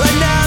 Right now.